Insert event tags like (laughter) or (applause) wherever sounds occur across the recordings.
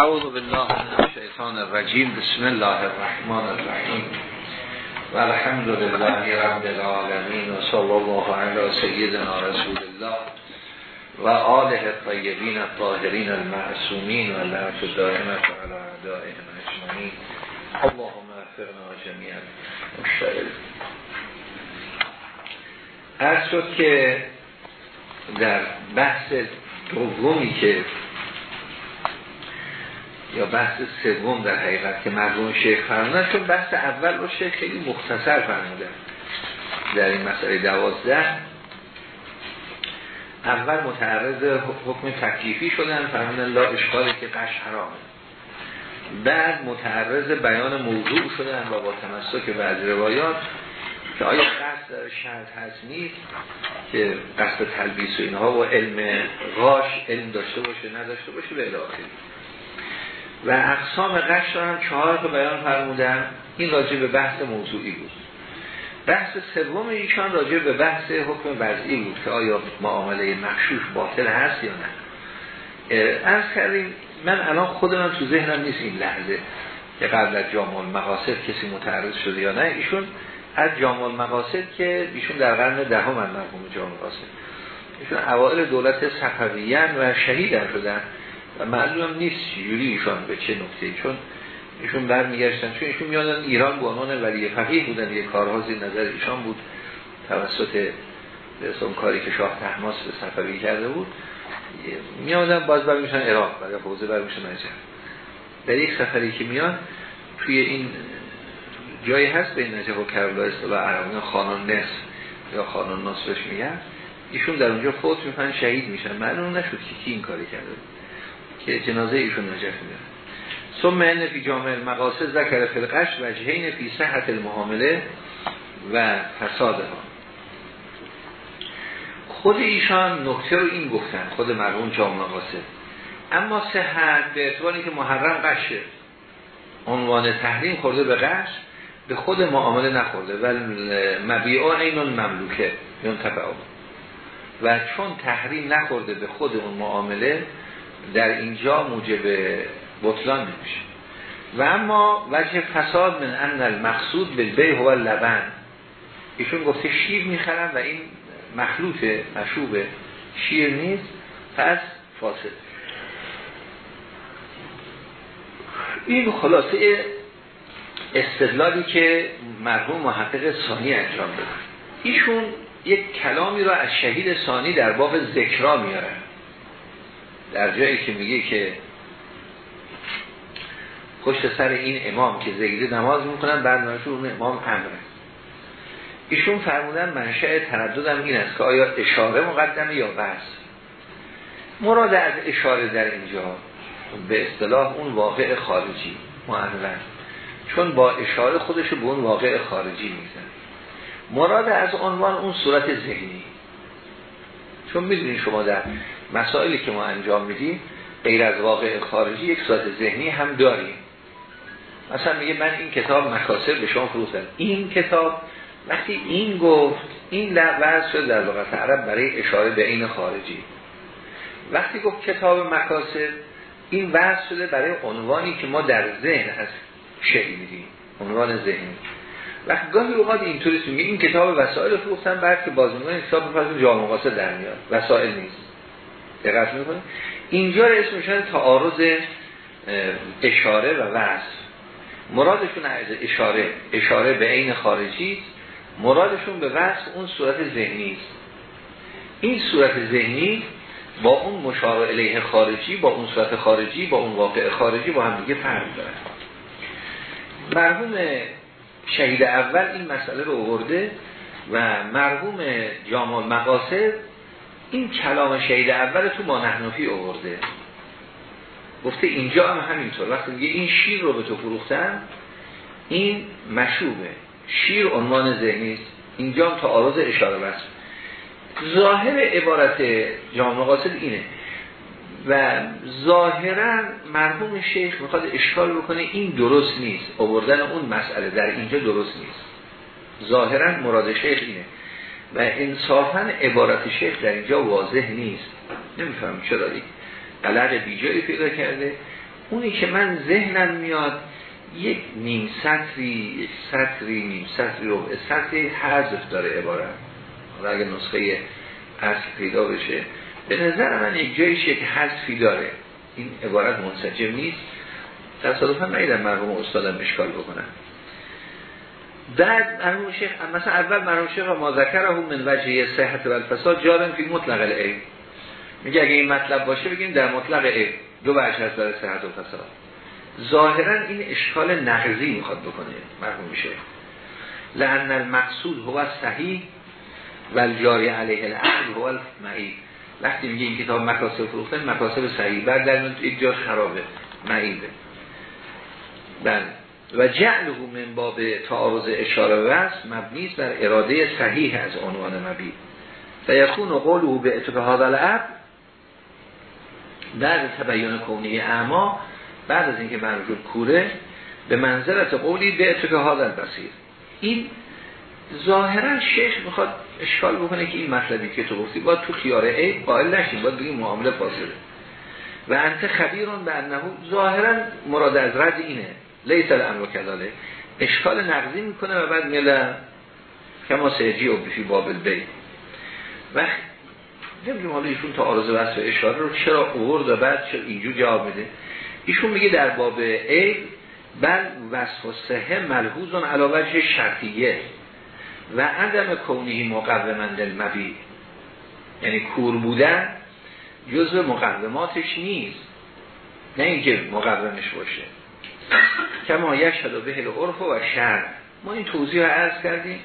اعوذ بالله من الشیطان الرجیم. بسم الله الرحمن الرحیم. و الحمد لله رب العالمین و صلی الله علی سیدنا رسول الله و آله الطیبین الطاهرین المعصومین و لعنت دائمت علی اعدائهم اجمعین. اللهم افرنا جمیعا. مشتغل از شد که در بحث دومی که یا بحث سوم در حقیقت که مرحوم شیخ فرمودن چون بحث اول رو شیخ خیلی مختصر فرمودن در این مسئله دوازده. اول متعرض حکم تکلیفی شدن فرمودن لا اشکالی که قش حرامه. بعد متعرض بیان موضوع شدن و با تمسک بعضی روایات که آیا قصد در شرط هست نیست که قصد تلبیس و اینها و علم غاش علم داشته باشه نداشته باشه به الاخری و اقسام قش هم چهار تا بیان فرمودن. این راجع به بحث موضوعی بود. بحث سوم ایشان راجع به بحث حکم وضعی بود که آیا معامله مخشوش باطل هست یا نه. از کردیم من الان خود من تو ذهنم نیست این لحظه که قبل از جامع مقاصد کسی متعرض شده یا نه. ایشون از جامع مقاصد که ایشون در قرن دهم مرحوم جامع مقاصد ایشون اوائل دولت صفویان و شهید شدن. معلوم نیست جوری ایشان به چه نکته چون ایشون برمیگشتن چون ایشون میادن ایران به عنوان ولی فقیه بودن یه کارها زیر نظر ایشان بود توسط به کاری که شاه تحماس به صفوی کرده بود میادن باز برمیشن عراق برای حوزه برمیشن نجف در یک سفری که میاد توی این جایی هست بین نجف و کربلا و عربان خانون نصف یا خانون نصفش میگن ایشون در اونجا فوت می‌کنن شهید میشن. معلوم نشد که کی این کاری کرده که جنازه ایشون نجف میاد ثم فی جامع المقاصد ذکر فی القش وجهین فی صحت المحامله و فساد ها خود ایشان نکته رو این گفتن خود مرحوم جامع مقاصد اما صحت به اعتباری که محرم قشه عنوان تحریم خورده به قش به خود معامله نخورده. و مبیعا این مملوکه یون و چون تحریم نخورده به خود اون معامله در اینجا موجب بطلان نمیشه و اما وجه فساد من ان المقصود بالبیع هو لبن ایشون گفته شیر می‌خرن و این مخلوط مشوب شیر نیست. پس فاسد. این خلاصه استدلالی که مرحوم محقق ثانی انجام داد. ایشون یک کلامی را از شهید ثانی در باب ذکرا میارن در جایی که میگه که پشت سر این امام که زیده نماز می‌کنن بعد اون امام امره. ایشون فرمودن منشأ ترددم این است که آیا اشاره مقدمه یا بس مراد از اشاره در اینجا به اصطلاح اون واقع خارجی معلن چون با اشاره خودش به اون واقع خارجی میزن مراد از عنوان اون صورت ذهنی. چون می‌دونید شما در مسائلی که ما انجام میدیم غیر از واقع خارجی یک صورت ذهنی هم داریم. مثلا میگه من این کتاب مکاسب به شما فروختم این کتاب وقتی این گفت این وضع شد در لغت عرب برای اشاره به این خارجی. وقتی گفت کتاب مکاسب این وضع شده برای عنوانی که ما در ذهن از شنیدیم عنوان ذهنی وقتی گاهی اوقات اینطوری میگه این کتاب وسائل فروختن بعد که باز میگن کتاب پس جامع مقاصد در میاد. وسائل نیست. دقت می‌کنه اینجا اسمشون تعارض اشاره و وصف. مرادشون از اشاره اشاره به عین خارجی مرادشون به وصف اون صورت ذهنی است. این صورت ذهنی با اون مشار الیه خارجی با اون صورت خارجی با اون واقع خارجی با هم دیگه فرق داره مرحوم شهید اول این مسئله رو آورده و مرحوم جامع مقاصد این کلام شهید اول تو ما نحنفی آورده. گفته اینجا هم همینطور. وقتی میگه این شیر رو به تو فروختن این مشوبه شیر عنوان ذهنی است. اینجا هم تعارض اشاره بس ظاهر عبارت جامع قاصد اینه. و ظاهرا مرحوم شیخ می‌خواد اشکال بکنه این درست نیست. آوردن اون مسئله در اینجا درست نیست. ظاهرا مراد شیخ اینه. و انصافا عبارت شیخ در اینجا واضح نیست. نمیفهم چرا دیگه. قلق بیجایی پیدا کرده. اونی که من ذهنم میاد یک نیم سطری یک سطری نیم سطری رو سطری حذف داره عبارت. اگه نسخه اصل پیدا بشه به نظر من یک جایش یک حذفی داره. این عبارت منسجم نیست. تصادفا نیدم مرحوم استادم اشکال بکنم بعد مرحوم شیخ مثلا اول مرحوم شیخ ما ذکره من وجه صحت و الفساد جارن فی مطلق العلم میگه اگه این مطلب باشه بگیم در مطلق علم دو وجه هست داره صحت و فساد ظاهرا این اشکال نقضی می‌خواد بکنه مرحوم میشه لان المقصود هو صحیح و الجاری علیه العقل هو المعید وقتی میگه این کتاب مکاسب فروخته مکاسب صحیح. بعد در یک جا خرابه معیده بله. و جعله من باب تعارض اشاره وست مبنی بر اراده صحیح از عنوان مبید و یکون قوله به اتفاق العب در تبیین کونی اعما بعد از اینکه منظور کوره به منظرت قولی به اتفاق البصیر. این ظاهرا شیخ می‌خواد اشکال بکنه که این مطلبی که تو گفتی باید تو خیاره ای قائل نشیم باید بگیم معامله فاصله. و انت خبیرون به انه ظاهرا مراد از رد اینه. لیس الامر کذاله اشکال نقضی می‌کنه و بعد میله کما سهجی و بفی بابل بی و نمی‌دونم حالا ایشون تا آرزه وصف اشاره رو چرا اوورد و بعد چرا اینجور جواب میده. ایشون میگه در باب ای بل وصف و سهه ملحوظون علاوه شرطیه و عدم کونهی مقومند المبی. یعنی کور بودن جزء مقوماتش نیست. نه اینکه مقومش باشه. کما یشهد و بهل عرف و شر ما این توضیح عرض کردیم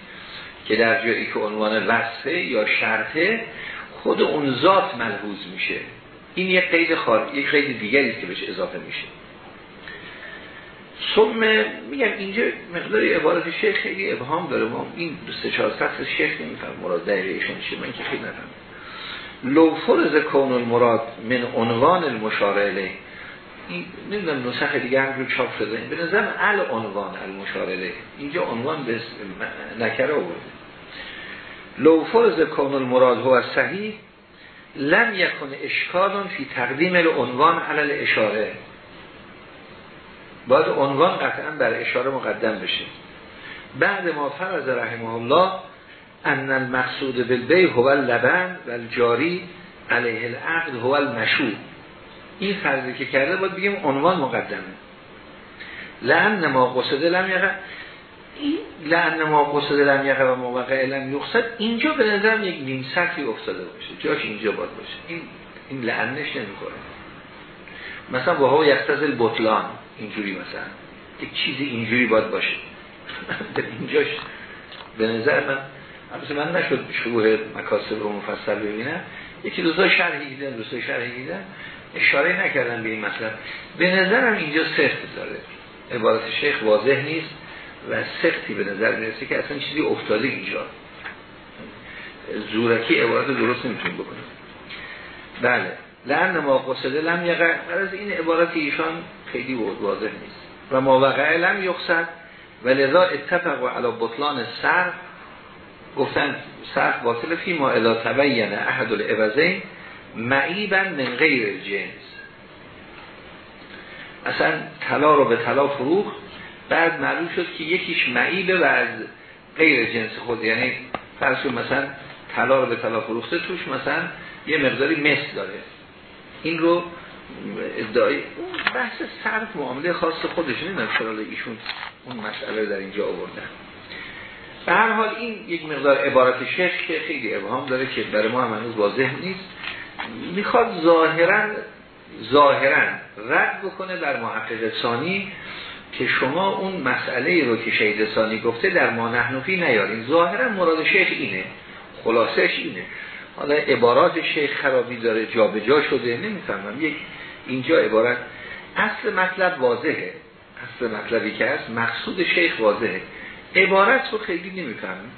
که در جایی که عنوان وصفه یا شرطه خود اون ذات ملحوظ میشه. این یک قید خار یک قید دیگری است که بهش اضافه میشه. ثم میگم اینجا مقدار عبارت شیخ خیلی ابهام داره. ما این سه چهار فصل شیخ نمیفهم مراد دقیقشون چیه؟ من که خیلی نفهم لو فرض کون المراد من عنوان المشاره این نمی‌دونم نسخ دیگه هم رو چاپ شده. به نظرم ال عنوان المشاره اینجا عنوان به نکره آورده. لو فرض کون المراد هو صحیح لم یکن اشکالون فی تقدیم العنوان علل اشاره. باید عنوان قطعا بر اشاره مقدم بشه. بعد ما فرض رحمه الله ان المقصود بالبی هو اللبن و الجاری علیه العقد هو المشو این فرضی که کرده باید بگیم عنوان مقدمه. لعن ما قصده لم یقع. این لعن ما قصده لم یقع و موقع لم یقصد اینجا به نظرم یک نیم سطحی افتاده باشه. جاش اینجا باید باشه. این این لعنش نمی‌خوره مثلا با ها یختزل بطلان اینجوری مثلا. یک چیزی اینجوری باید باشه. (laughs) اینجاش به نظر من البته من نشد شروع مکاسب رو مفصل ببینم. یکی دوستا شرحی دیدن دوستا شرحی دیدن. اشاره نکردن به این مطلب. به نظرم اینجا سخت داره. عبارت شیخ واضح نیست و سختی به نظر می‌رسه که اصلا چیزی افتاده اینجا. زورکی عبارت درست نمی‌تونیم بکنیم. بله. لعن ما قصده لم یقع. از این عبارت ایشان خیلی واضح نیست. و ما وقع لم یقصد. و لذا اتفق و علا بطلان سر. گفتن صرف باطل فی ما الا تبین احد العوضین. معیبا من غیر جنس. اصلا طلا رو به طلا فروخت بعد معلوم شد که یکیش معیبه و از غیر جنس خود. یعنی فرض مثلا طلا رو به طلا فروخته توش مثلا یه مقداری مثل داره. این رو ادعای اون بحث صرف معامله خاص خودش نمی‌دونم چرا ایشون اون مسئله در اینجا آوردن. به هر حال این یک مقدار عبارت شیخ که خیلی ابهام داره که برای ما هم هنوز واضح نیست. می‌خواد ظاهرا ظاهرا رد بکنه بر محقق ثانی که شما اون مسئله رو که شهید ثانی گفته در ما نحنفی نیارین ظاهرا مراد شیخ اینه. خلاصش اینه. حالا عبارات شیخ خرابی داره جابجا جا شده نمی‌فهمم. یک اینجا عبارت اصل مطلب واضحه. اصل مطلبی که هست مقصود شیخ واضحه. عبارت رو خیلی نمی‌فهمم.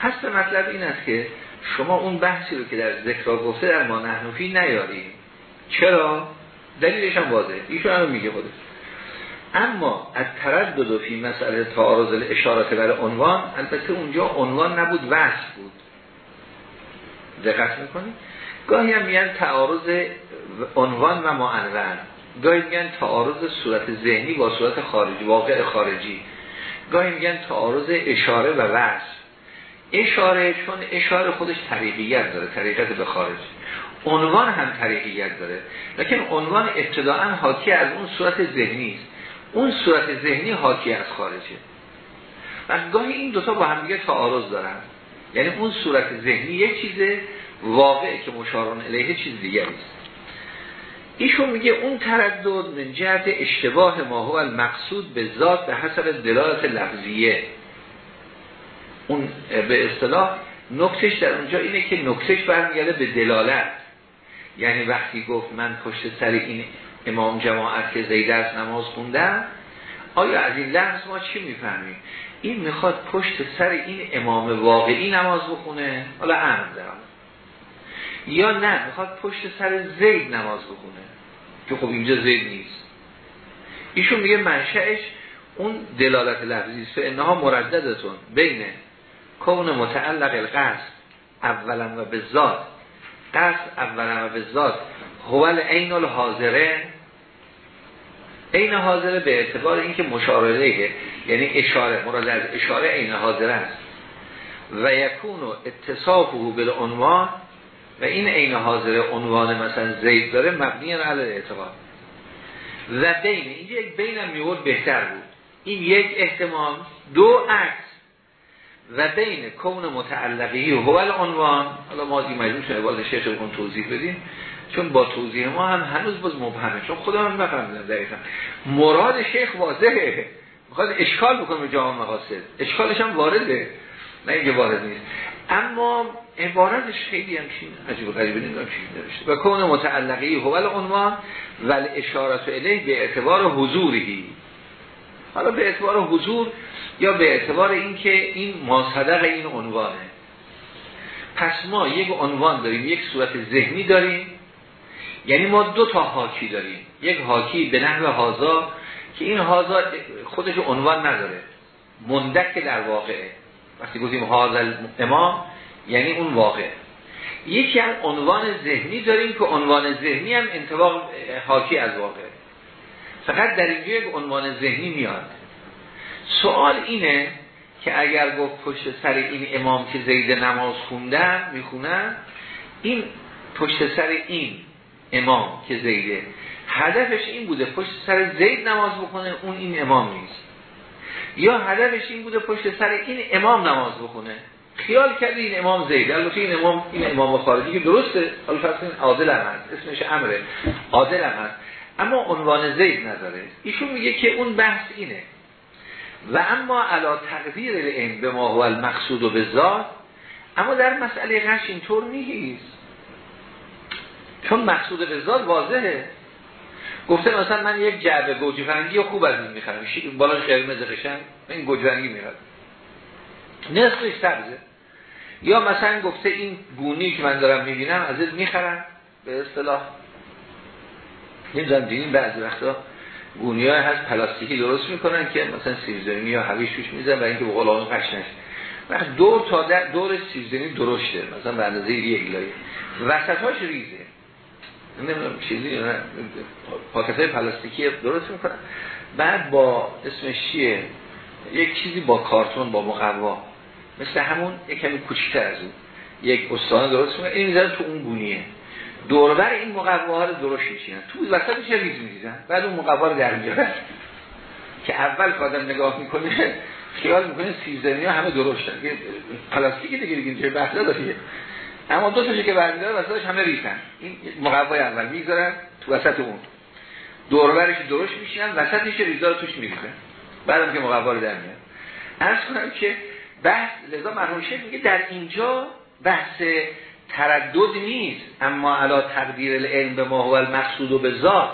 اصل مطلب این است که شما اون بحثی رو که در ذکر گفته در ما نحنفی نیاریم چرا؟ دلیلش هم واضحه. ایشون هم میگه خودش. اما از تردد و فی مسئله تعارض اشارات بر عنوان البته اونجا عنوان نبود وصف بود. دقت می‌کنید؟ گاهی هم میگن تعارض عنوان و معنون. گاهی میگن تعارض صورت ذهنی با صورت خارجی واقع خارجی. گاهی میگن تعارض اشاره و وصف اشاره چون اشاره خودش طریقیت داره طریقت به خارج. عنوان هم طریقیت داره لیکن عنوان ابتداعا حاکی از اون صورت ذهنی است. اون صورت ذهنی حاکی از خارجه. و گاهی این دوتا با هم دیگه تعارض دارن. یعنی اون صورت ذهنی یک چیزه واقعه که مشارون علیه چیز دیگری است. ایشون میگه اون تردد من جهت اشتباه ما هو المقصود به ذات به حسب دلالت لفظیه. اون به اصطلاح نکتش در اونجا اینه که نکتش برمیگرده به دلالت. یعنی وقتی گفت من پشت سر این امام جماعت که زیده از نماز خوندم آیا از این لحظ ما چی می‌فهمیم؟ این می‌خواد پشت سر این امام واقعی نماز بخونه؟ حالا امر دارم. یا نه می‌خواد پشت سر زید نماز بخونه؟ که خب اینجا زید نیست. ایشون میگه منشأش اون دلالت لفظی است. انها مرددتون بین کون متعلق القصد اولا و به ذات قصد اولا و به ذات هول عین الحاضره عین حاضره به اعتبار اینکه مشارعه یعنی اشاره مراد از اشاره عین حاضره است. و یکون و اتصافه عنوان و این عین حاضره عنوان مثلا زید داره مبنی علی اعتبار و بین اینجا یک بینم میورد بهتر بود. این یک احتمال دو عکس. و بین کون متعلقی و هو عنوان حالا ما دی مجبور شده شیخ بکن توضیح بدیم. چون با توضیح ما هم هنوز باز مبهمه. چون خودم هم نفهمیدم دقیقا. مراد شیخ واضحه. می‌خواد اشکال بکنه به جامعه مقاصد. اشکالش هم وارده. نه اینکه وارد نیست. اما عبارتش خیلی هم چین عجیب غریبه نمی‌دونم چی نوشته. و کون متعلقی هو عنوان ول اشارت الیه به اعتبار حضوری حالا به اعتبار حضور یا به اعتبار اینکه این ماصدق این عنوانه. پس ما یک عنوان داریم یک صورت ذهنی داریم. یعنی ما دو تا حاکی داریم. یک حاکی به نحو هازا که این هازا خودش عنوان نداره. مندک در واقعه وقتی گفتیم هازا امام یعنی اون واقع. یکی هم عنوان ذهنی داریم که عنوان ذهنی هم انتباق حاکی از واقع. فقط در اینجا یک عنوان ذهنی میاد. سوال اینه که اگر گفت پشت سر این امام که زید نماز خوندن می‌خونن این پشت سر این امام که زیده هدفش این بوده پشت سر زید نماز بکنه اون این امام نیست. یا هدفش این بوده پشت سر این امام نماز بکنه خیال کرده این امام زید. البته این امام این امام خارجی که درسته. فرض این عادل هم هست. اسمش امره عادل هم هست. اما عنوان زید نداره. ایشون میگه که اون بحث اینه. و اما علا تقدیر این به ما هو المقصود و به ذات اما در مسئله غش اینطور نیست. چون مقصود به ذات واضحه. گفته مثلا من یک جعبه گوجه فرنگی خوب از این می‌خرم. بالا قرمز قشنگ این گوجه فرنگی می‌خرم. نصفش سبزه. یا مثلا گفته این گونی که من دارم می‌بینم از این می‌خرم. به اصطلاح نمی‌دونم دیدیم بعضی وقتا گونی های هست پلاستیکی درست می‌کنن که مثلا سیزدنی یا هویش توش میزن برای اینکه بقول آن قش وقت دور تا دور سیزدنی درشته. مثلا به اندازه یک لایه وسطاش ریزه. نمی‌دونم چیزی نه. پاکت های پلاستیکی درست می‌کنن. بعد با اسمش چیه؟ یک چیزی با کارتون با مقوا. مثل همون یک کمی کوچیک‌تر از اون. یک استوانه درست می‌کنن این می‌ذارن تو اون گونیه. دوربر این مقواها رو درست میشینن تو وسطش ریز میریزن؟ بعد اون مقوا رو در میارن. که اول که آدم نگاه می‌کنه خیال می‌کنه سیب زمینی ها همه درشتن. پلاستیکی دیگه دیگه چه بحثه داریه اما دو تاشو که برمیداره وسطش همه ریزن. این مقوای اول می‌ذارن تو وسط اون. دوربرش درست میشینن وسطش ریزا رو توش میریزن. بعدم که مقوا رو در میاد عرض کنم که بحث لذا مرحوم میگه در اینجا بحث تردد نیست اما علا تقدیر العلم به ما هو المقصود و به ذات.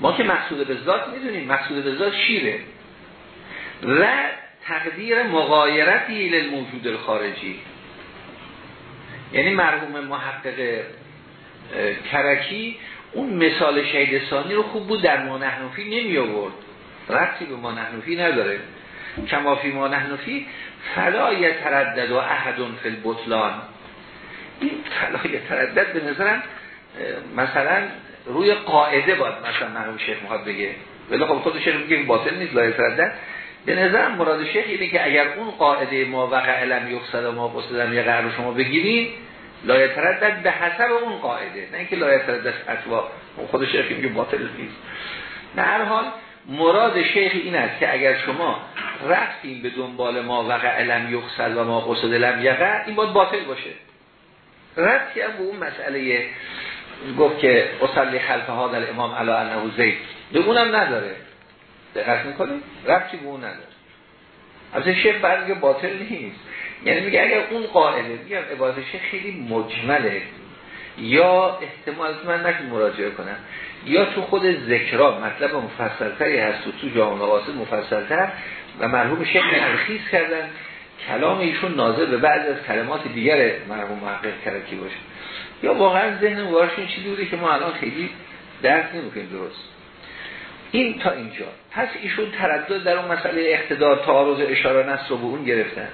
ما که مقصود به ذات می‌دونیم مقصود به ذات شیره. و تقدیر مغایرتی للموجود الخارجی. یعنی مرحوم محقق کرکی اون مثال شهید ثانی رو خوب بود در مانحنفی نمی آورد. رقصی به مانحنفی نداره. کمافی مانحنفی فلا تردد و احدون فی البطلان. فلا تردد به نظرم مثلا روی قاعده باید مثلا مرحوم شیخ می‌خواد بگه. ولی خب خود شیخ میگه باطل نیست لایه تردد. به نظرم مراد شیخ اینه که اگر اون قاعده ما وقع علم و ما قصدم یه قرار شما بگیرید لایه تردد به حسب اون قاعده. نه اینکه لایه تردد اتوا خود شیخ میگه باطل نیست. نه هر حال مراد شیخ این است که اگر شما رفتیم به دنبال ما وقع علم یقصد و ما قصد لم یقع این باید باطل باشه. رفتی هم به اون مسئله گفت که اصلی خلف ها در امام علا انه زید. به اونم نداره. دقت می‌کنیم رفتی به اون نداره. از شیخ برگه باطل نیست. یعنی میگه اگر اون قائله میگم عبادت شیخ خیلی مجمله. یا احتمال من نکن مراجعه کنم. یا تو خود ذکرا مطلب مفصلتری هست تو جامعه واسط مفصلتر و مرحوم شیخ ترخیص کردن. کلام ایشون ناظر به بعض از کلمات دیگر مرحوم محقق کرکی باشه. یا واقعا ذهن وارشون چیزی بوده که ما الان خیلی درک نمی‌کنیم درست. این تا اینجا. پس ایشون تردد در اون مسئله اقتدار تعارض اشاره نصر رو به اون گرفتن.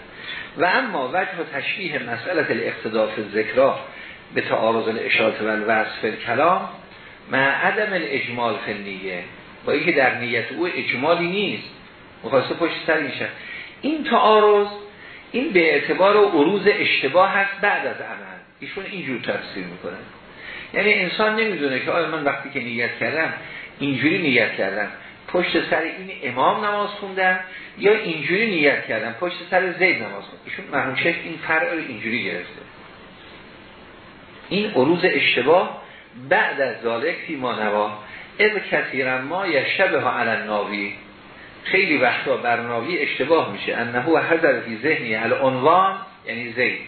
و اما وجه و تشبیه مسئله الاقتدار ذکرا به تعارض الاشاره و وصف کلام مع عدم الاجمال فنیه با اینکه در نیت او اجمالی نیست. مخواسته پشت سر این تعارض این به اعتبار و عروض اشتباه هست بعد از عمل. ایشون اینجور تفسیر می‌کنن. یعنی انسان نمی‌دونه که آیا من وقتی که نیت کردم اینجوری نیت کردم. پشت سر این امام نماز خوندم یا اینجوری نیت کردم. پشت سر زید نماز خوندم. ایشون مرحوم شیخ این رو اینجوری گرفته. این عروض اشتباه بعد از ذالک فی ما نوا. از کثیرا ما یشبه ها علی ناوی خیلی وقتا بر ناوی اشتباه میشه. انه حضر فی ذهنی العنوان یعنی زید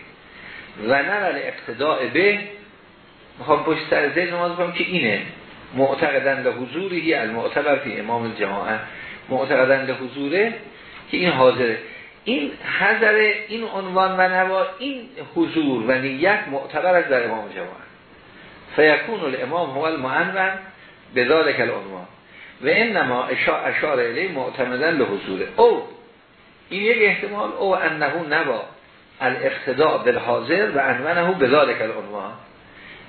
و نرال اقتداء به می‌خوام پشت سر زید نماز کنم که اینه. معتقدن به حضوری المعتبر فی امام الجماعه. معتقدن به حضوره که این حاضره. این حضر این عنوان و نوا این حضور و نیت معتبر از در امام جماعه فیکون الامام هو المعنون به ذالک العنوان. و انما اشار الی معتمدن به حضوره او. این یک احتمال او انه نوا الاقتداء بالحاضر و عنوانه به ذالک العنوان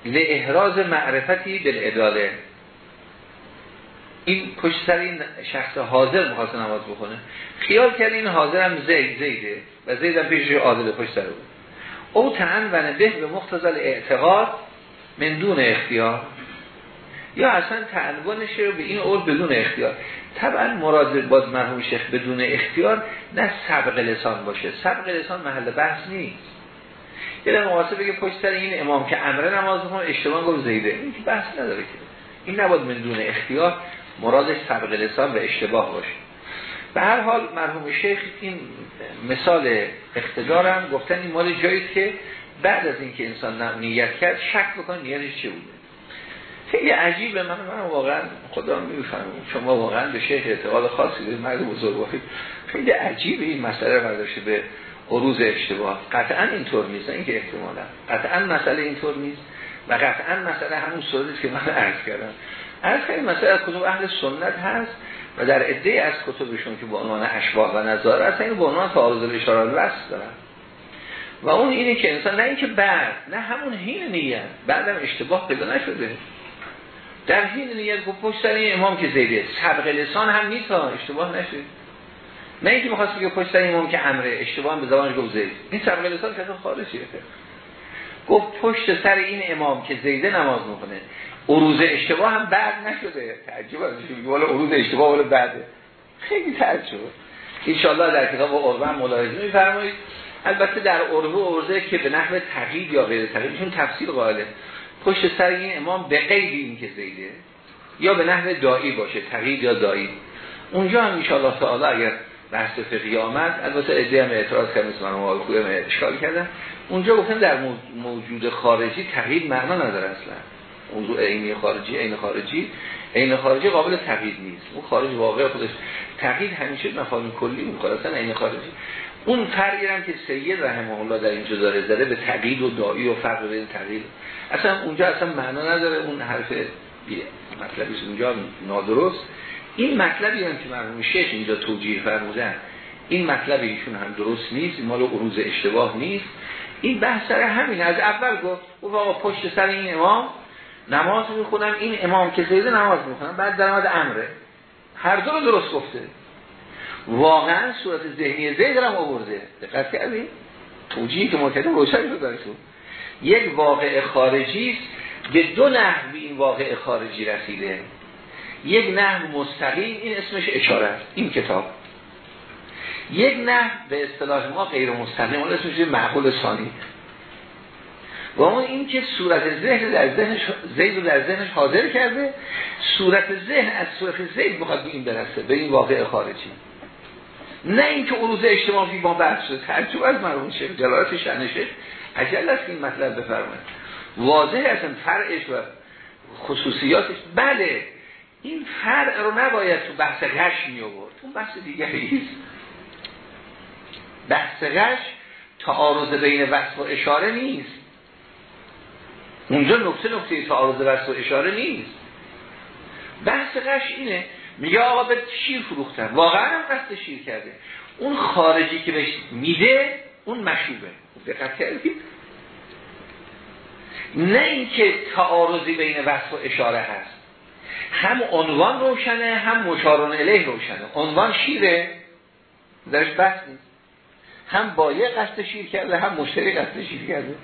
لاحراز معرفتی بالعداله این پشت سر این شخص حاضر می‌خواست نماز بخونه. خیال کرد این حاضر هم زید زیده و زید هم پیشش عادل پشت سر بود. او تعنون به به مختزل اعتقاد من دون اختیار. یا اصلا تعنونش رو به این اول بدون اختیار. طبعا مراد باز مرحوم شیخ بدون اختیار نه سبق لسان باشه. سبق لسان محل بحث نیست. یه در بگه پشت سر این امام که امره نماز بخونه اشتباه گفت زیده. این بحث نداره که. این نباید من دون اختیار مرادش سبق لسان و اشتباه باشه. به هر حال مرحوم شیخ این مثال اقتدارم. گفتن این مال جایی که بعد از اینکه انسان نیت کرد شک بکنه نیتش چه بوده. خیلی عجیبه. من من واقعا خدا می‌فهمم شما واقعا به شیخ اعتقاد خاصی به مرد بزرگواری. خیلی عجیبه این مسئله برداشته به عروض اشتباه. قطعا اینطور نیست. اینکه احتمالا. قطعا مسئله اینطور نیست و قطعا مسئله همون صورتی که من عرض کردم. عرض کردیم مسئله از کتب اهل سنت هست و در عده از کتبشون که با عنوان اشباه و نظاره اصلا این با عنوان تعارض الاشاره وصل دارن. و اون اینه که انسان نه اینکه بعد نه همون حین نیت بعدم اشتباه پیدا نشده. در حین نیت گفت پشت سر امام که زیده سبق لسان هم نیست اشتباه نشه نه اینکه می‌خواست بگه پشت سر امام که امره اشتباه هم به زبانش گفت زید. این سبق لسان که خارجیه. گفت پشت سر این امام که زیده نماز می‌کنه عروض اشتباه هم بعد نشده. تعجب از ولی عروض اشتباه ولی بعده. خیلی تعجب. ان در کتاب عربه ملاحظه میفرمایید. البته در عربه و که به نحو تقیید یا غیر تقیید چون تفسیر قائله. پشت سر این امام به قید این که زیده یا به نحو دایی باشه تقیید یا دایی اونجا هم ان تعالی اگر بحث فقهی آمد البته ایده هم اعتراض کردن مثل من خوبه اشکال کردن. اونجا گفتن در موجود خارجی تقیید معنا نداره اصلا. موضوع عینی خارجی عین خارجی. عین خارجی قابل تقیید نیست. اون خارج واقع خودش تقیید همیشه مفاهیم کلی می‌خواد. اصلا عین خارجی. اون فرقی هم که سید رحمه الله در اینجا داره زده به تقیید و دایی و فرق بین تقیید اصلا اونجا اصلا معنا نداره اون حرف مطلبی اونجا نادرست. این مطلبی هم که مرحوم شیخ اینجا توجیه فرمودن این مطلب ایشون هم درست نیست مال عروض اشتباه نیست. این بحث سر همین از اول گفت او واقعا پشت سر این امام نماز می‌خونم. این امام که زیده نماز می‌خونم بعد درآمد امره. هر دو رو درست گفته. واقعا صورت ذهنی زید هم آورده. دقت کردیم توجیهی که مکتب روشن شد درشون یک واقع خارجی است. به دو نحو این واقع خارجی رسیده. یک نحو مستقیم این اسمش اشاره است. این کتاب. یک نحو به اصطلاح ما غیر مستقیم اون اسمش معقول ثانی. و اون این که صورت ذهن در ذهنش زید رو در ذهنش حاضر کرده. صورت ذهن از صورت زید بخواد به این برسه به این واقع خارجی. نه اینکه عروض اجتماعی با بحث ترجمه از مرحوم شیخ جلالت شنشه عجل است این مطلب بفرمایید واضح اصلا فرعش و خصوصیاتش بله این فرع رو نباید تو بحث غش می آورد اون بحث دیگری است بحث غش تعارض بین وصف و اشاره نیست. اونجا نکته نکته تعارض وصف و اشاره نیست. بحث غش اینه میگه آقا به شیر فروختن. واقعا هم قصد شیر کرده. اون خارجی که بهش میده اون مشوبه دقت کردید نه اینکه تعارضی بین وصف و اشاره هست. هم عنوان روشنه هم مشارون الیه روشنه. عنوان شیره درش بحث نیست. هم بایه قصد شیر کرده هم مشتری قصد شیر کرده.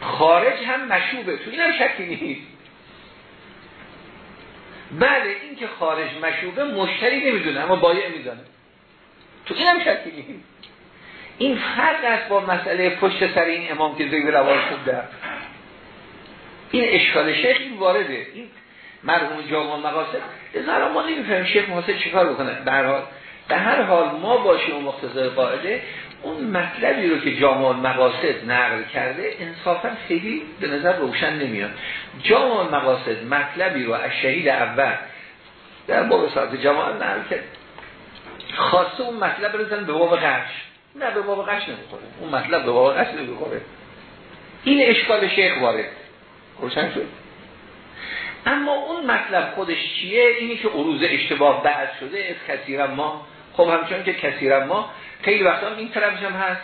خارج هم مشوبه تو این هم شکی نیست. بله این که خارج مشوبه مشتری نمی‌دونه اما بایع می‌دونه. تو این هم نیست. این فرق است با مسئله پشت سر این امام که روان خوب در این اشکال شیخ این وارده. این مرحوم جامع مقاصد ازارا ما نمی‌فهمیم شیخ محسن چیکار بکنه؟ به هر حال به هر حال ما باشیم و مختصر قاعده اون مطلبی رو که جامع مقاصد نقل کرده انصافا خیلی به نظر روشن نمیاد. جامع مقاصد مطلبی رو از شهید اول در باب ساعت جماعت نقل کرد. خواسته اون مطلب رو به باب قش نه به باب قش نمی‌خوره. اون مطلب به باب قش نمی‌خوره. این اشکال شیخ وارد. روشن شد؟ اما اون مطلب خودش چیه؟ اینی که عروض اشتباه بعد شده از کثیرا ما. خب همچنان که کثیرا ما خیلی وقتا این طرفش هم هست.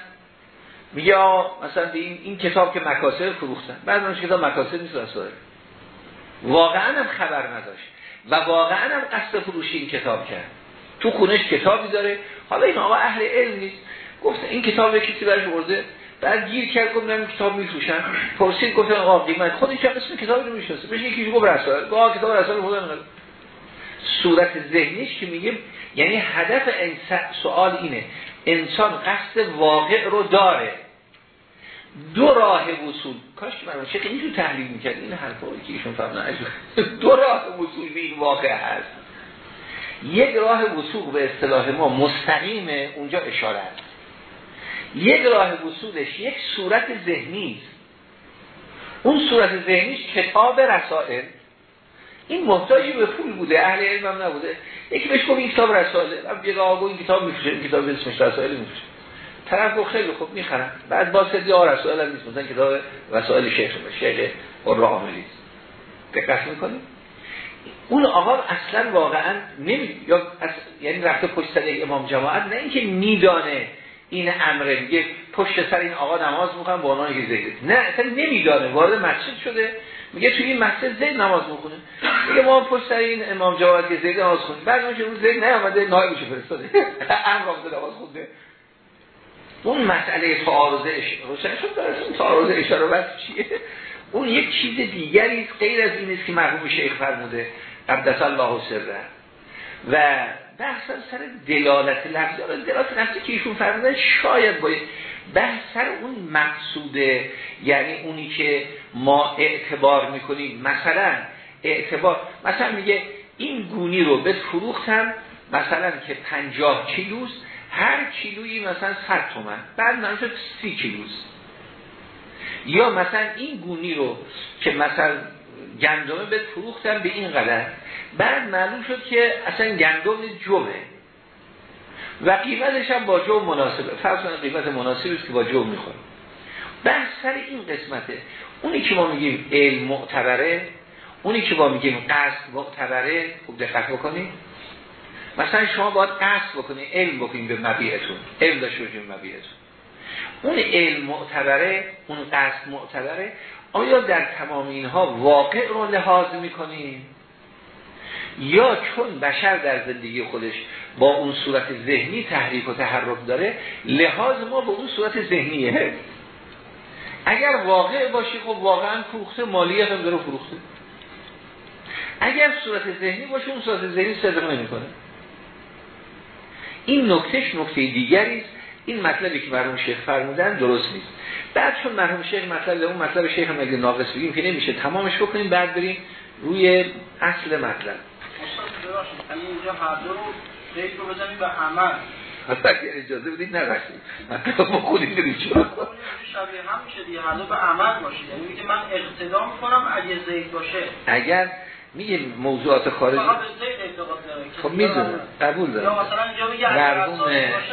میگه مثلا این, این کتاب که مکاسب فروختن. بعد اونش کتاب مکاسب نیست رسول واقعا هم خبر نداشت. و واقعا هم قصد فروشی این کتاب کرد. تو خونش کتابی داره. حالا این آقا اهل علم نیست. گفت این کتاب کسی برش ورده بعد گیر کرد گفت من کتاب میفروشن پرسید گفت آقا قیمت. خودش هم اسم کتاب رو می‌شناسه. بشه یکی گفت رسائل گفت کتاب رسائل خدا صورت ذهنیش که میگه یعنی هدف سوال اینه. انسان قصد واقع رو داره. دو راه وصول. کاش من چه اینجور تحلیل می‌کرد این حرفایی که ایشون فهمن (laughs) دو راه وصول به این واقع هست. یک راه وصول به اصطلاح ما مستقیم اونجا اشاره است یک راه وصولش یک صورت ذهنی است. اون صورت ذهنیش کتاب رسائل. این محتاجی به پول بوده اهل علم هم نبوده. یکی بهش گفت این کتاب رسائل هم یه آقا این کتاب میفروشه این کتاب اسمش رسائل میفروشه. طرف گفت خیلی خوب می‌خرم. بعد با سدی آ رسائل هم نیست مثلا کتاب رسائل شیخ شیخ عاملی دقت می‌کنید اون آقا اصلا واقعا نمی یا یعنی رفته پشت سر امام جماعت نه اینکه میدانه این امره میگه پشت سر این آقا نماز می‌خوام اونها زید. نه اصلا نمیدانه. وارد مسجد شده. میگه توی این مسجد زید نماز می‌خونه. میگه ما پشت این امام جواد که زید نماز خونه بعد اون اون زید نیامده نایبش فرستاده. (laughs) رفته نماز خونده. اون مسئله تعارضه روشن شد داره اون تعارضه اشاره. بس چیه؟ اون یک چیز دیگری غیر از این است که مرحوم شیخ فرموده. قدس الله سره. و بحث سر دلالت لفظی دلالت لفظی که ایشون فرمودن شاید باید بحث سر اون مقصوده. یعنی اونی که ما اعتبار می‌کنیم. مثلا اعتبار مثلا میگه این گونی رو به فروختم مثلا که پنجاه کیلوست هر کیلویی مثلا 100 تومن. بعد من شد سی کیلوست یا مثلا این گونی رو که مثلا گندمه به فروختم به این قدر. بعد معلوم شد که اصلا گندم جوه و قیمتش هم با جو مناسبه. فرض قیمت مناسبی است که با جو می‌خوره بحث سر این قسمته. اونی که ما میگیم علم معتبره اونی که ما میگیم قصد معتبره خوب دقت بکنید. مثلا شما باید قصد بکنید علم بکنید به مبیعتون. علم داشته باشید مبیعتون. اون علم معتبره اون قصد معتبره. آیا در تمام اینها واقع رو لحاظ می‌کنیم؟ یا چون بشر در زندگی خودش با اون صورت ذهنی تحریک و تحرک داره لحاظ ما به اون صورت ذهنیه. اگر واقع باشی خب واقعا فروخته مالیت هم داره فروخته. اگر صورت ذهنی باشه اون صورت ذهنی صدق نمی‌کنه. این نکتهش نکته دیگری است. این مطلبی که مرحوم شیخ فرمودن درست نیست. بعد چون مرحوم شیخ مطلب اون مطلب شیخ هم اگه ناقص بگیم که نمیشه تمامش بکنیم بعد بریم روی اصل مطلب. اینجا هر دو رو به اگر اجازه بدید نرسید مطلب ما خودی بریم چرا؟ شبیه هم میشه دیگه به عمل باشه. یعنی میگه من اقتدا می‌کنم اگه زید باشه. اگر میگه موضوعات خارجی خب می‌دونم قبول دارم مرحوم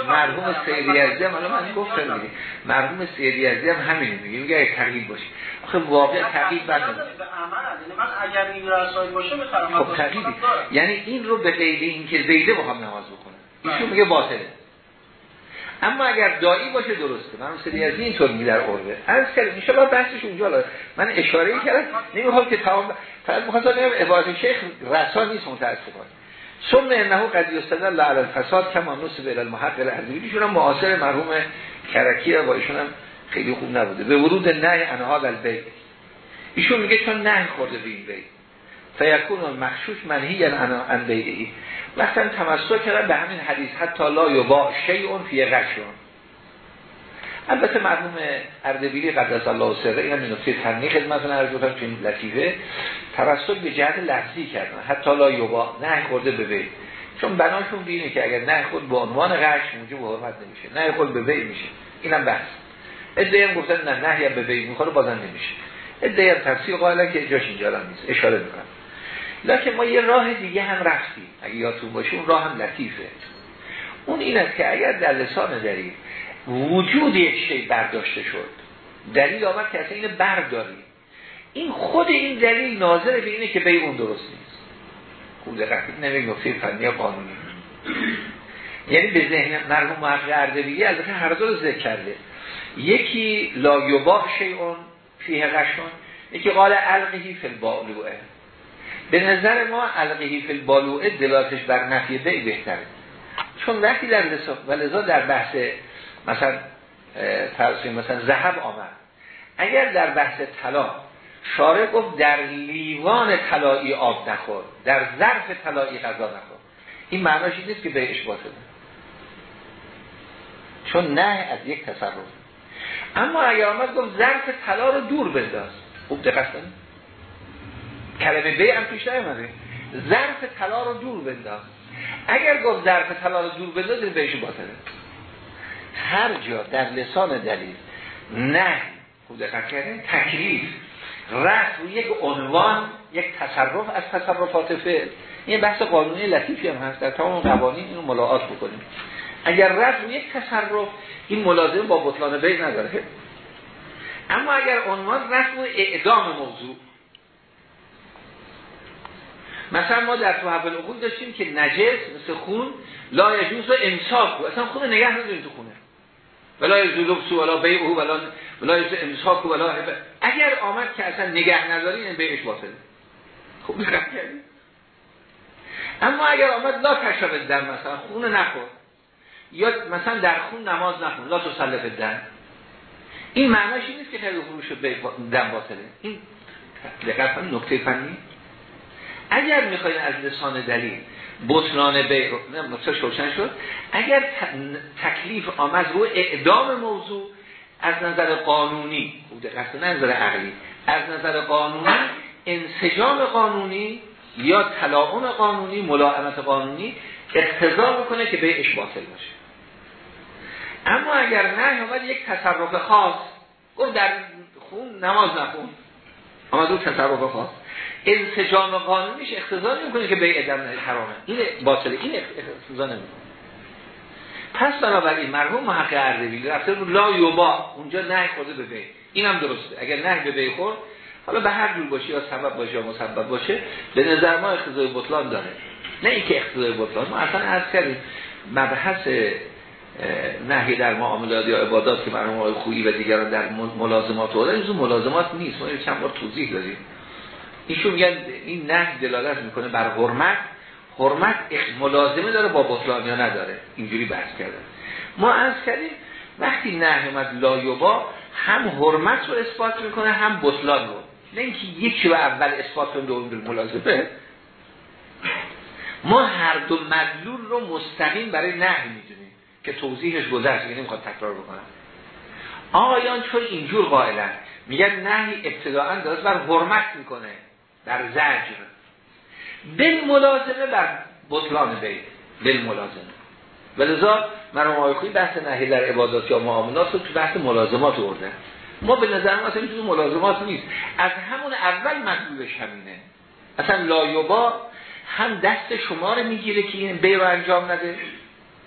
مرحوم سیدی عزیزی هم من گفتم دیگه. مرحوم سیدی هم همین میگه. میگه اگه تغییر باشه. آخه واقع بند یعنی من اگر این رسای باشه می‌خرم خب تغییر یعنی این رو به غیر اینکه زیده بخوام نماز بکنه. ایشون میگه باطله. اما اگر دایی باشه درسته. من سری از این طور در عربه از کردم انشاءالله بحثش اونجا من اشاره کردم نمی‌خوام که تمام فقط می‌خواستم بگم عبارت شیخ رسا نیست متاسفانه. ثم انه قد یستدل علی الفساد کما نصب الى المحق الارضی ایشون هم معاصر مرحوم کرکی و ایشون هم خیلی خوب نبوده. به ورود نه انها بیت ایشون میگه چون نه خورده به این بیت. فیکون مخشوش منهی ان بیعی مثلا تمسک کردن به همین حدیث حتی لا یبا شیء فی غشون البته مرحوم اردبیلی قدس الله سره این هم نکته تنی خدمتتون عرض کردم لطیفه. توسط به جهت لفظی کردن حتی لا یبا نه خورده به بی چون بناشون بینه که اگر نه خود به عنوان غش موجب حرمت نمیشه. نه خود به بی میشه. اینم بحث. ادعی هم گفتن نه نه به بی می‌خوره بازن نمیشه. ادعی هم تفسیر قائلن که جاش اینجا نیست. اشاره می‌کنم. لکه ما یه راه دیگه هم رفتیم. اگه یادتون باشه اون راه هم لطیفه اون این است که اگر در لسان دلیل وجود یک شی برداشته شد دلیل آمد که اصلا اینو برداری. این خود این دلیل ناظر به اینه که به اون درست نیست. خوب دقیق نمی نکته فنی قانونی. یعنی به ذهن مرحوم اردبیلی از هر دو ذکر کرده. یکی لا شیء فیه قشون یکی قال القهی فی به نظر ما القهی فی البالوعه دلاتش بر نفی بی بهتره. چون وقتی در و لذا در بحث مثلا فرضیم مثلا زهب آمد. اگر در بحث طلا شارع گفت در لیوان طلایی آب نخور در ظرف طلایی غذا نخور. این معناش نیست که بهش باطله چون نه از یک تصرف. اما اگر آمد گفت ظرف طلا رو دور بنداز. خوب دقت کلمه بی هم توش نیومده. ظرف طلا رو دور بنداز. اگر گفت ظرف طلا رو دور بنداز بهش باطله هر جا در لسان دلیل نه خوب دقت کردین تکلیف رفت رو یک عنوان یک تصرف از تصرفات فعل. این بحث قانونی لطیفی هم هست در تمام قوانین اینو ملاحظه بکنیم. اگر رفت رو یک تصرف این ملازم با بطلان بی نداره. اما اگر عنوان رفت رو اعدام موضوع مثلا ما در تو حبل عقول داشتیم که نجس مثل خون لا یجوز و امساک اصلا خون نگه نداریم تو خونه. ولا یجوز ولا بیعه ولا ولا یجوز امساک ولا اگر آمد که اصلا نگه نداری این بیعش باطله خوب (laughs) کردیم اما اگر آمد لا تشرب دم مثلا خون نخور. یا مثلا در خون نماز نخون لا تسلف دم این معناش نیست که خیلی خروش دم باطله. این دقیقا نکته فنی. اگر می‌خواین از لسان دلیل بطلان بی نقطه روشن شد؟ اگر تکلیف آمد رو اعدام موضوع از نظر قانونی قصد نظر عقلی از نظر قانونی انسجام قانونی یا تلاعون قانونی ملاعمت قانونی اقتضا بکنه که بیش باطل باشه. اما اگر نه آمد یک تصرف خاص. گفت در خون نماز نخون. اما دو تصرف خاص. انسجام قانونیش اقتضا نمی‌کنه که به ادم حرامه. این باطله. این اقتضا نمی‌کنه. پس بنابراین مرحوم محقق اردبیلی رفته رو لا یوبا. اونجا نه خورده به بی. اینم درسته. اگر نه به بی خورد حالا به هر جور باشه یا سبب باشه یا مسبب باشه به نظر ما اقتضای بطلان داره. نه اینکه اقتضای بطلان. ما اصلا عرض کردیم مبحث نهی در معاملات یا عبادات که برنامه خویی و دیگران در ملازمات و این ملازمات نیست. ما چند بار توضیح دادیم. ایشون میگن این نهی دلالت می‌کنه بر حرمت. حرمت ملازمه داره با بطلان یا نداره. اینجوری بحث کردن. ما از کردیم وقتی نهی اومد لایوبا هم حرمت رو اثبات می‌کنه هم بطلان رو. نه اینکه یکی رو اول اثبات کنه دوم ملازمه. ما هر دو مدلول رو مستقیم برای نهی می‌دونیم که توضیحش گذشت یعنی نمی‌خواد تکرار بکنم آقایان چون اینجور قائلن میگن نهی ابتداعا داره بر حرمت می‌کنه. در زجر. بل ملازمه بر بطلان بید بل ملازمه ولذا مرحوم آقای بحث نهی در عبادات یا معاملات رو تو بحث ملازمات آورده. ما به نظر ما اصلا تو ملازمات نیست. از همون اول مطلوبش همینه. اصلا لایوبا هم دست شما رو می‌گیره که این بی انجام نده.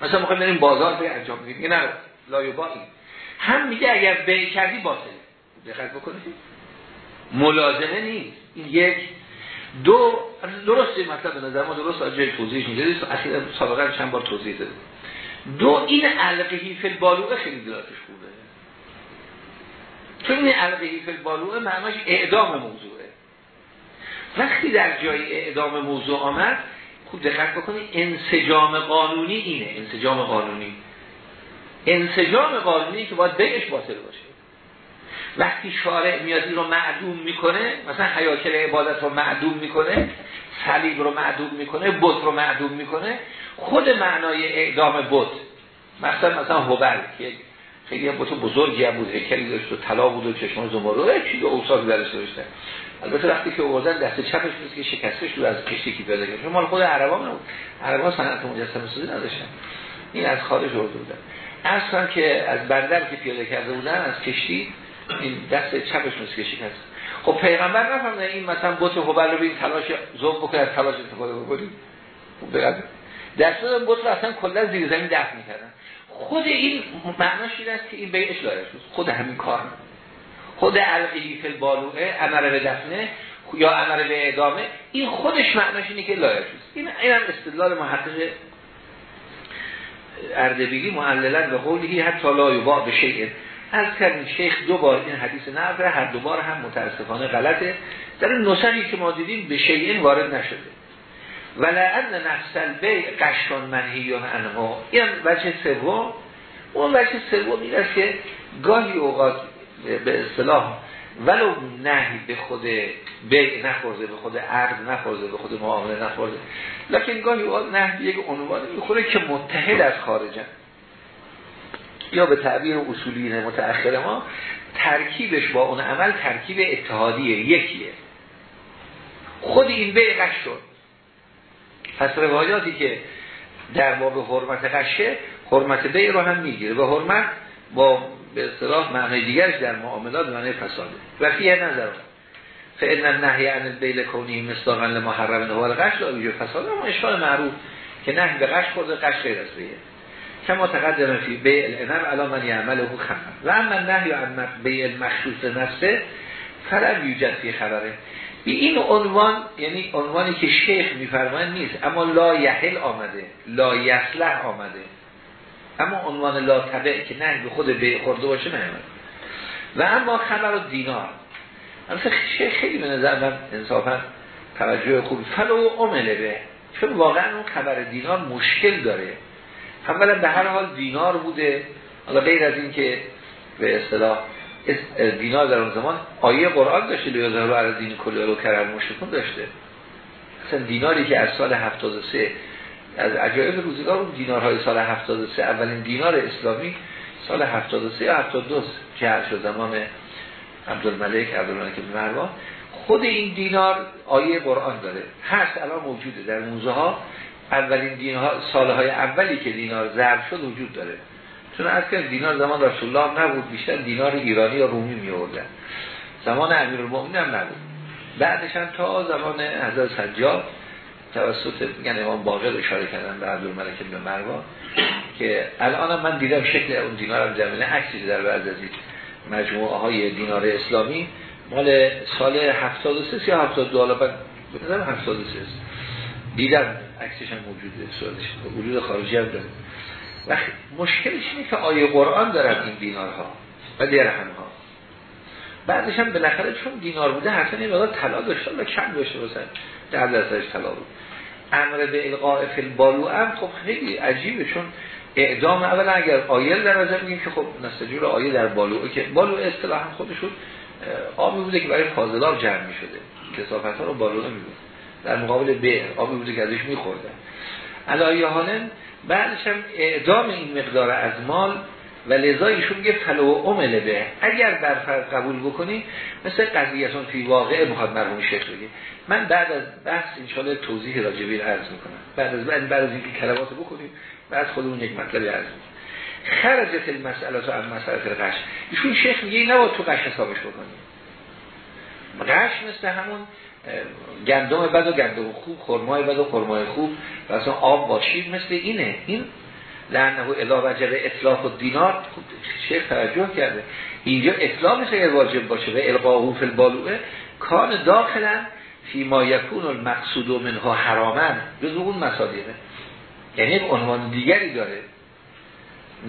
مثلا می‌خوایم بریم بازار بی انجام بدیم. نه لایوبا این. هم میگه اگر بی کردی باطله دقت بکنید. ملازمه نیست. این یک. دو درسته مطلب به نظر ما درست آجای توضیح میده اصلا سابقا چند بار توضیح داده دو این علقه فل بالوغه خیلی دلاتش خوبه. چون این علقه فل بالوغه معناش اعدام موضوعه. وقتی در جای اعدام موضوع آمد خوب دقت بکنید انسجام قانونی اینه. انسجام قانونی. انسجام قانونی که باید بهش باطل باشه. وقتی شارع میاد رو معدوم می‌کنه مثلا حیاکل عبادت رو معدوم می‌کنه صلیب رو معدوم می‌کنه بت رو معدوم می‌کنه خود معنای اعدام بت مثلا مثلا هبل که خیلی بت بزرگی هم بود هیکلی داشت و طلا بود و چشمان زمرد چیز اوصاف درش داشته. البته وقتی که اوزن دست چپش بود که شکستش رو از کشتی کی پیدا کرد مال خود عربا نبود. عربا صنعت مجسمه سازی نداشتن. این از خارج آورده بودن. اصلا که از بندر که پیاده کرده بودن از کشتی این دست چپش مثل که شکست. خب پیغمبر نفهمده این مثلا بوت هبل رو بین تلاش زوب بکنه از تلاش استفاده بکنید خب بقدر در بوت رو اصلا کلا زیر زمین دفن می‌کردن. خود این معناش این است که این بیعش لایش خود همین کار. خود القی فی البالوعه امر به دفنه یا امر به ادامه این خودش معناش اینه که لایش این اینم استدلال محقق اردبیلی معللا به قولی حتی لا یباع به شیء. از کردیم شیخ دو بار این حدیث نقل هر دو بار هم متاسفانه غلطه. در این نسخی که ما دیدیم به شیء وارد نشده. ولعن نفس البیع قشتان منهی عنه این وجه سوم اون وجه سوم این است که گاهی اوقات به اصطلاح ولو نهی به خود بیع نخورده به خود عرض نخورده به خود معامله نخورده. لکن گاهی اوقات نهی یک عنوان می‌خوره که متحد از خارجن. یا به تعبیر اصولین متأخر ما ترکیبش با اون عمل ترکیب اتحادیه یکیه. خود این بیع قش شد. پس روایاتی که در باب حرمت قشه حرمت بیع رو هم می‌گیره. و حرمت با به اصطلاح معنی دیگرش در معاملات معنی فساده. و فیه نظر. فإن النهی عن البیل کونی مصداقا لمحرم هو القش لا فساد اما اشکال معروف که نهی به قش خورده قش غیر از کما تقدم فی بیع الانر علا من یعمله خمر. و اما نهی عن بیع المخصوص نفسه فلم یوجد فی خبره. به این عنوان یعنی عنوانی که شیخ میفرماید نیست اما لا یحل آمده. لا یصلح آمده. اما عنوان لا تبع که نه به خود بیع خورده باشه نمیاد و اما خبر دینار. مثلا شیخ خیلی به نظر من انصافا توجه خوبی. فلو عمله به. چون واقعا اون خبر دینار مشکل داره. اولا به هر حال دینار بوده. حالا غیر از این که به اصطلاح دینار در اون زمان آیه قرآن داشته لیازه رو عرض دین کلی رو کرم مشکل داشته. اصلا دیناری که از سال 73 از عجایب روزگار اون دینارهای سال 73 اولین دینار اسلامی سال 73 یا 72 که شد زمان عبدالملک عبدالملک مروا خود این دینار آیه قرآن داره. هست الان موجوده. در موزه ها اولین دینار سالهای اولی که دینار ضرب شد وجود داره. چون از که دینار زمان رسول الله نبود بیشتر دینار ایرانی یا رومی می آوردن زمان امیرالمومنین هم نبود. بعدش هم تا زمان حضرت سجاد توسط میگن امام باقر اشاره کردن به عبدالملک ابن مروا که الان من دیدم شکل اون دینار هم زمینه عکسی در بعض از مجموعه های دینار اسلامی. مال سال 73 یا 72 حالا بعد بنظرم 73 دیدم. عکسش هم موجوده سوالش وجود خارجی هم داره. و مشکلش اینه که آیه قرآن دارن این دینارها و درهمها. بعدش هم بالاخره چون دینار بوده حتی این مقدار طلا داشته و کم داشته باشن در دستش طلا بود. امر به القاء فی البالو هم خب خیلی عجیبه چون اعدام اولا اگر آیل در نظر بگیم که خب نستجور آیه در بالو که بالو اصطلاح هم خودشون آبی بوده که برای فاضلاب جمع می شده کسافت ها رو بالو نمی بود در مقابل بئر آبی بوده که ازش می خوردن علایه بعدش هم اعدام این مقدار از مال و لذا ایشون میگه فلو به. اگر بر فرض قبول بکنی مثل قضیهتون فی واقعه می‌خواد مرحوم شیخ بگه. من بعد از بحث انشالله توضیح راجبی عرض می‌کنم. بعد از بعد, بعد از اینکه کلمات بکنیم بعد خودمون یک مطلبی عرض می‌کنم خرجت المسئله از مسئله قش ایشون شیخ میگه نباید تو قش حسابش بکنیم قش مثل همون گندم بد و گندم خوب خرمای بد و خرمای خوب و اصلا آب باشید مثل اینه. این لعنه الا وجب اطلاق و دینار. خب شیخ توجه کرده. اینجا اطلاق میشه واجب باشه. و القاهو فی البالوه کان داخلا فی ما یکون المقصود و منها حرامن جز اون مصادیقه. یعنی یک عنوان دیگری داره.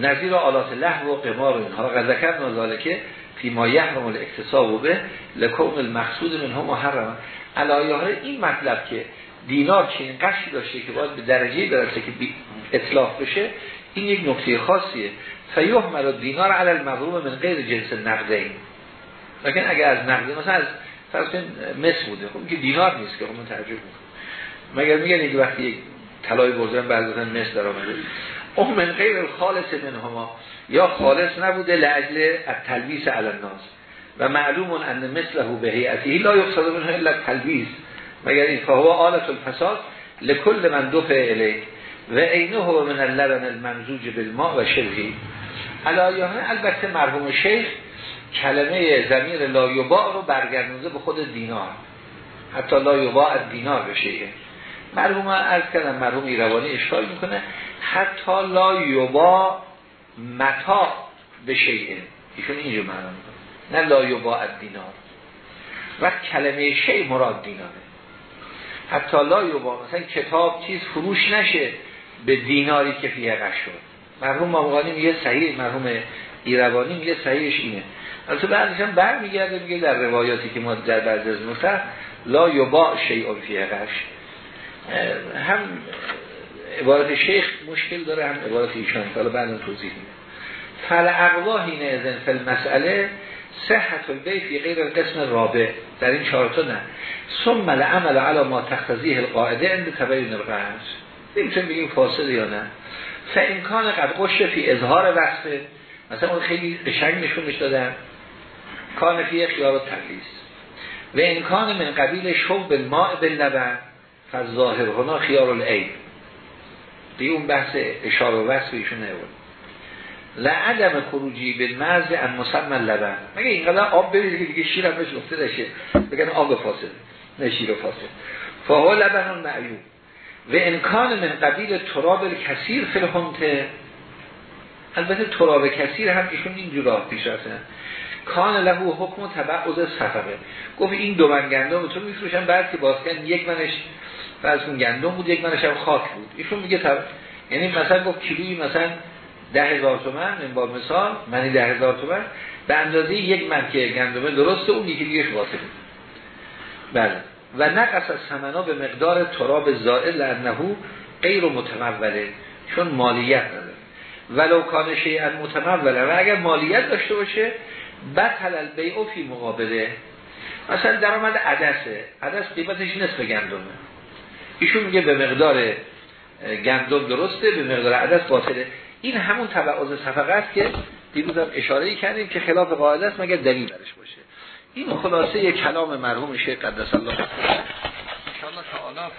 نظیر آلات لحو و قمار و اینها. غذکر نازالکه فی ما یحرم الاکتساب به لکون المقصود منها محرم علایه این مطلب که دینار چنین قشی داشته که باید به درجه برسه که اطلاق بشه این یک نکته خاصیه. فیحمل دینار علی المغروم من غیر جنس نقدین. لیکن اگر از نقده مثلا از فرض مس بوده. خب که دینار نیست که خب من می‌کنم. مگر میگن که وقتی یک طلای بردن بعضا مس در آمده. من غیر خالص منهما. یا خالص نبوده لاجل التلبیس علی الناس. و معلوم ان مثله به هیئته لا یقصد منه الا التلبیس. مگر این فهو آلت الفساد لکل من دفع الیه. و اینه هو من اللبن الممزوج بالماء و شبهی علایانه البته مرحوم شیخ کلمه زمیر لا یباع رو برگردونده به خود دینار. حتی لا یباع دینار بشه مرحوم از کردم مرحوم ایروانی اشکال می‌کنه. حتی لا یباع متا به شیعه ایشون اینجا معنا نه لا یباع دینار و کلمه شی مراد دیناره. حتی لا یباع مثلا کتاب چیز فروش نشه به دیناری که فیه شد. مرحوم مامغانی میگه صحیح مرحوم ایروانی میگه صحیحش اینه. البته بعدش هم برمیگرده میگه در روایاتی که ما در بعض از لا یباع شیء فی غش هم عبارت شیخ مشکل داره هم عبارت ایشان. حالا بعد توضیح میده فل اقواهی نزن فل مسئله صحت البیت غیر القسم رابع در این چهارتا نه. ثم العمل علی ما تختزیه القاعده اند تبین القرص نمی‌تونیم بگیم فاسد یا نه. فامکان قد قش فی اظهار وصفه مثلا اون خیلی قشنگ نشونش دادن. کان فی خیار و تقلیس. و امکان من قبیل شوب الماء باللبن فظاهر هنا خیار العین. دیگه اون بحث اشاره و وصف ایشون نبود لعدم خروجی به مرز ان مسمى لبن مگه اینقدر آب ببینید که دیگه شیر هم بهش گفته بگن آب فاسد نه شیر فاسد فهو لبن معیوب. و امکان من قبیل تراب کثیر فلهمته البته تراب کثیر هم ایشون اینجورا پیش رفتن کان لهو حکم تبعض صفقه. گفت این دو من گندم تو میفروشن بعد که باز یک منش کن گندم بود یک منش هم خاک بود. ایشون میگه تب... یعنی مثلا گفت کیلویی مثلا ده هزار تومن این با مثال منی ده هزار تومن. به اندازه یک من که گندمه درسته؟ اون یکی دیگه باطل بله. و نقص از سمنا به مقدار تراب زائل لنهو غیر متموله چون مالیت نداره. ولو کان شیئا متموله. و اگر مالیت داشته باشه بطل البیع فی مقابله. مثلا درآمد عدسه. عدس قیمتش نصف گندمه. ایشون میگه به مقدار گندم درسته به مقدار عدس باطله. این همون تبعض صفقه است که دیروز هم اشاره کردیم که خلاف قاعده است مگر دلیل برش باشه. این خلاصه کلام مرحوم شیخ قدس الله. ان تعالی